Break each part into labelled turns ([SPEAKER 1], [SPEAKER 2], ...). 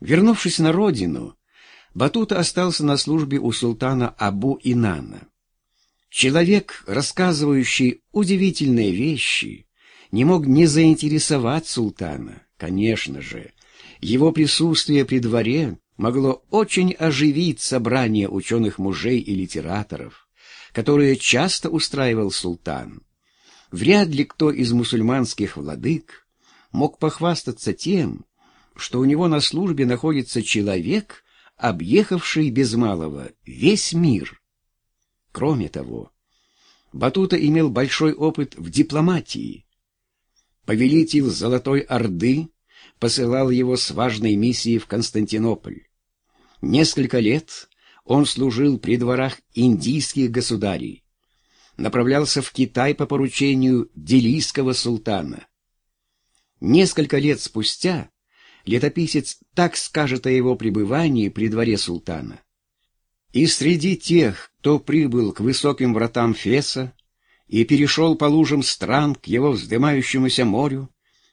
[SPEAKER 1] Вернувшись на родину, Батута остался на службе у султана Абу Инана. Человек, рассказывающий удивительные вещи, не мог не заинтересовать султана. Конечно же, его присутствие при дворе могло очень оживить собрание ученых мужей и литераторов, которые часто устраивал султан. Вряд ли кто из мусульманских владык мог похвастаться тем, что у него на службе находится человек, объехавший без малого весь мир. Кроме того, Батута имел большой опыт в дипломатии. Повелитель Золотой Орды посылал его с важной миссией в Константинополь. Несколько лет он служил при дворах индийских государей, направлялся в Китай по поручению делийского султана. Несколько лет спустя летописец так скажет о его пребывании при дворе султана. И среди тех, кто прибыл к высоким вратам Феса и перешел по лужам стран к его вздымающемуся морю,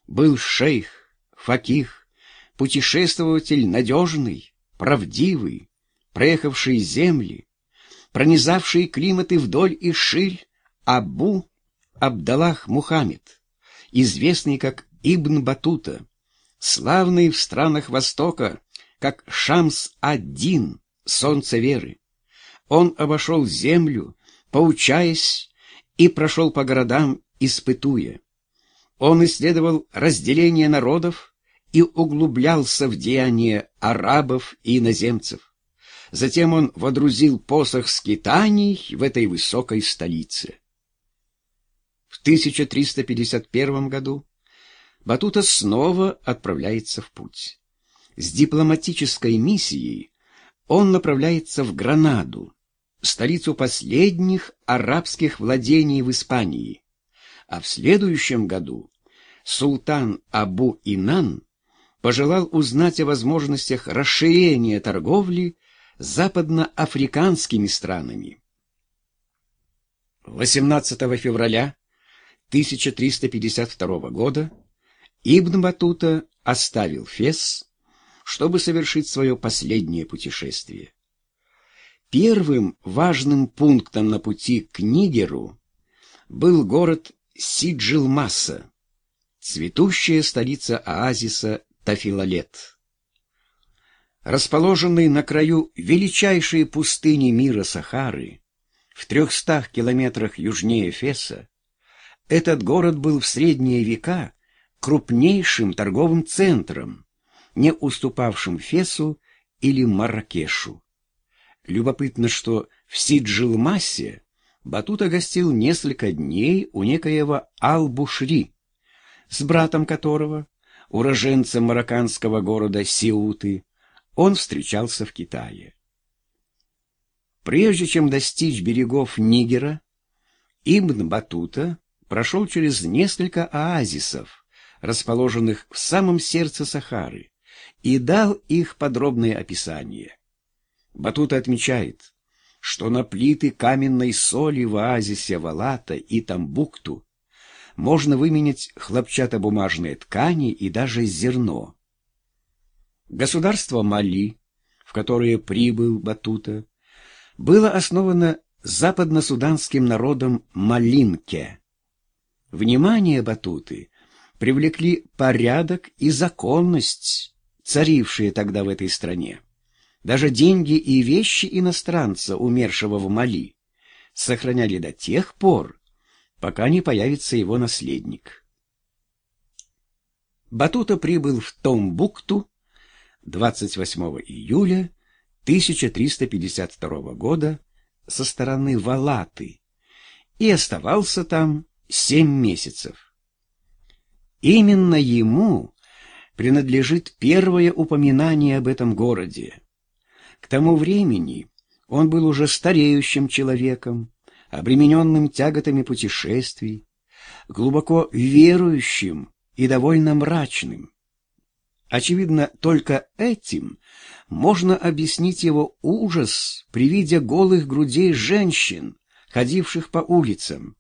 [SPEAKER 1] был шейх, факих, путешествователь надежный, правдивый, проехавший земли, пронизавший климаты вдоль и ширь Абу Абдаллах Мухаммед, известный как Ибн Батута, славный в странах Востока, как Шамс-ад-Дин, солнце веры. Он обошел землю, поучаясь, и прошел по городам, испытуя. Он исследовал разделение народов и углублялся в деяния арабов и иноземцев. Затем он водрузил посох скитаний в этой высокой столице. В 1351 году Батута снова отправляется в путь. С дипломатической миссией он направляется в Гранаду, столицу последних арабских владений в Испании, а в следующем году султан Абу-Инан пожелал узнать о возможностях расширения торговли западноафриканскими странами. 18 февраля 1352 года Ибн Батута оставил Фес, чтобы совершить свое последнее путешествие. Первым важным пунктом на пути к Нигеру был город Сиджилмаса, цветущая столица оазиса Тафилалет. Расположенный на краю величайшей пустыни мира Сахары, в трехстах километрах южнее Феса, этот город был в средние века крупнейшим торговым центром, не уступавшим Фесу или Марракешу. Любопытно, что в Сиджилмасе Батута гостил несколько дней у некоего Ал-Бушри, с братом которого, уроженцем марокканского города Сеуты, он встречался в Китае. Прежде чем достичь берегов Нигера, Ибн Батута прошел через несколько оазисов, расположенных в самом сердце Сахары, и дал их подробное описание. Батута отмечает, что на плиты каменной соли в оазисе Валата и Тамбукту можно выменять хлопчатобумажные ткани и даже зерно. Государство Мали, в которое прибыл Батута, было основано западно-суданским народом Малинке. Внимание Батуты привлекли порядок и законность, царившие тогда в этой стране. Даже деньги и вещи иностранца, умершего в Мали, сохраняли до тех пор, пока не появится его наследник. Батута прибыл в Томбукту 28 июля 1352 года со стороны Валаты и оставался там семь месяцев. Именно ему принадлежит первое упоминание об этом городе. К тому времени он был уже стареющим человеком, обремененным тяготами путешествий, глубоко верующим и довольно мрачным. Очевидно, только этим можно объяснить его ужас при виде голых грудей женщин, ходивших по улицам.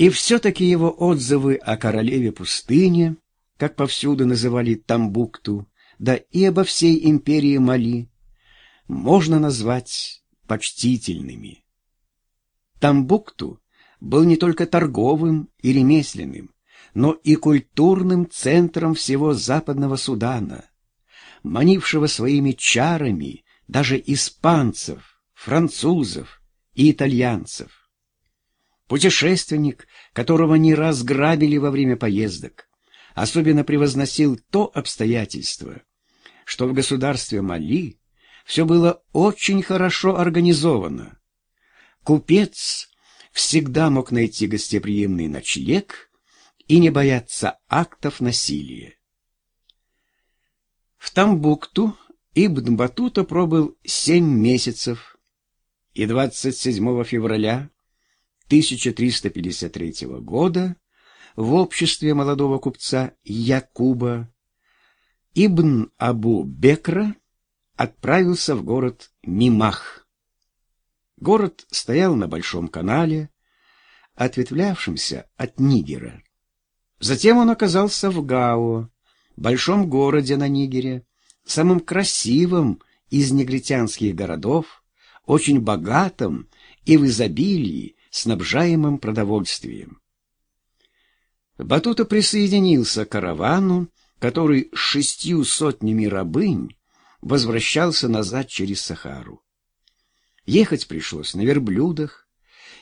[SPEAKER 1] И все-таки его отзывы о королеве пустыне, как повсюду называли Тамбукту, да и обо всей империи Мали, можно назвать почтительными. Тамбукту был не только торговым и ремесленным, но и культурным центром всего западного Судана, манившего своими чарами даже испанцев, французов и итальянцев. Путешественник, которого не раз грабили во время поездок, особенно превозносил то обстоятельство, что в государстве Мали все было очень хорошо организовано. Купец всегда мог найти гостеприимный ночлег и не бояться актов насилия. В Тамбукту Ибн Батута пробыл семь месяцев, и 27 февраля 1353 года в обществе молодого купца Якуба Ибн Абу Бекра отправился в город Мимах. Город стоял на большом канале, ответвлявшемся от Нигера. Затем он оказался в Гао, большом городе на Нигере, самым красивым из негритянских городов, очень богатым и в изобилии, снабжаемым продовольствием. Батута присоединился к каравану, который с шестью сотнями рабынь возвращался назад через Сахару. Ехать пришлось на верблюдах,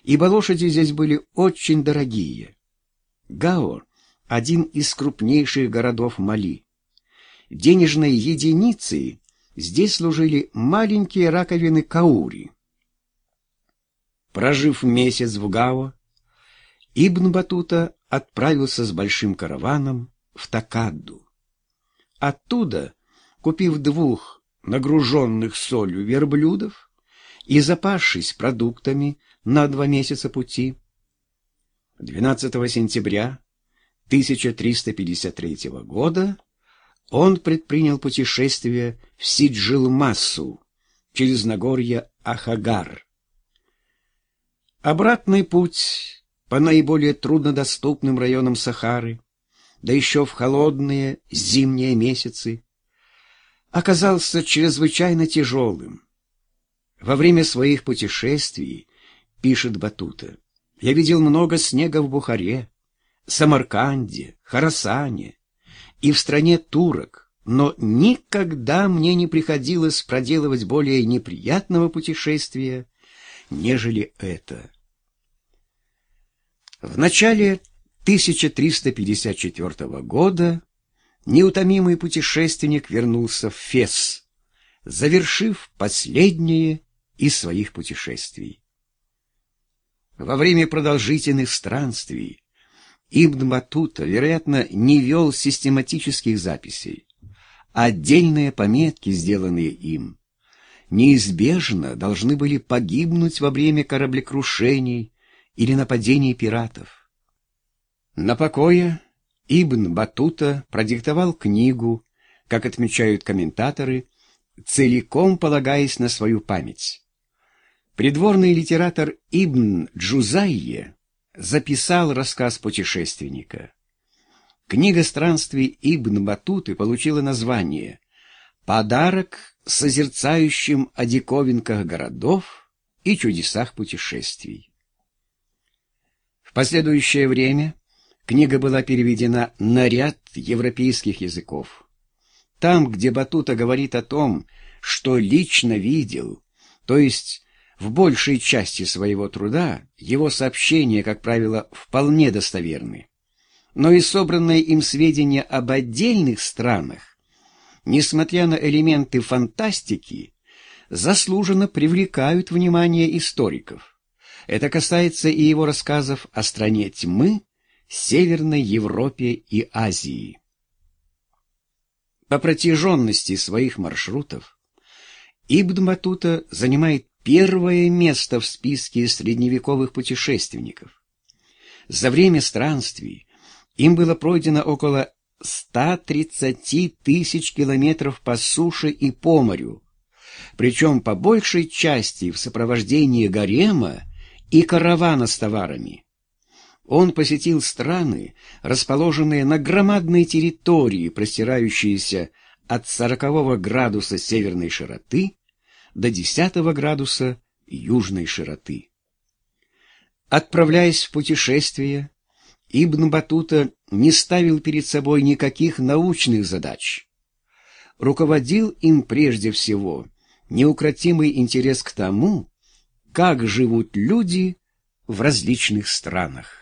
[SPEAKER 1] ибо лошади здесь были очень дорогие. Гао — один из крупнейших городов Мали. Денежной единицей здесь служили маленькие раковины каури. Прожив месяц в Гао, Ибн Батута отправился с большим караваном в Такадду. Оттуда купив двух нагруженных солью верблюдов и запасшись продуктами на два месяца пути, 12 сентября 1353 года он предпринял путешествие в Сиджилмассу через Нагорье Ахагар. Обратный путь по наиболее труднодоступным районам Сахары, да еще в холодные зимние месяцы, оказался чрезвычайно тяжелым. Во время своих путешествий, пишет Батута, я видел много снега в Бухаре, Самарканде, Харасане и в стране турок, но никогда мне не приходилось проделывать более неприятного путешествия, нежели это. В начале 1354 года неутомимый путешественник вернулся в Фес, завершив последнее из своих путешествий. Во время продолжительных странствий Ибн Батута, вероятно, не вел систематических записей. Отдельные пометки, сделанные им, неизбежно должны были погибнуть во время кораблекрушений или нападений пиратов. На покое Ибн Батута продиктовал книгу, как отмечают комментаторы, целиком полагаясь на свою память. Придворный литератор Ибн Джузайе записал рассказ путешественника. Книга странствий Ибн Батуты получила название «Подарок созерцающим о диковинках городов и чудесах путешествий». Последующее время Книга была переведена на ряд европейских языков. Там, где Батута говорит о том, что лично видел, то есть в большей части своего труда, его сообщения, как правило, вполне достоверны. Но и собранные им сведения об отдельных странах, несмотря на элементы фантастики, заслуженно привлекают внимание историков. Это касается и его рассказов о стране тьмы, Северной Европе и Азии. По протяженности своих маршрутов Ибн Батута занимает первое место в списке средневековых путешественников. За время странствий им было пройдено около 130 тысяч километров по суше и по морю, причем по большей части в сопровождении гарема и каравана с товарами. Он посетил страны, расположенные на громадной территории, простирающиеся от 40 градуса северной широты до 10 градуса южной широты. Отправляясь в путешествие, Ибн Батута не ставил перед собой никаких научных задач. Руководил им прежде всего неукротимый интерес к тому, как живут люди в различных странах.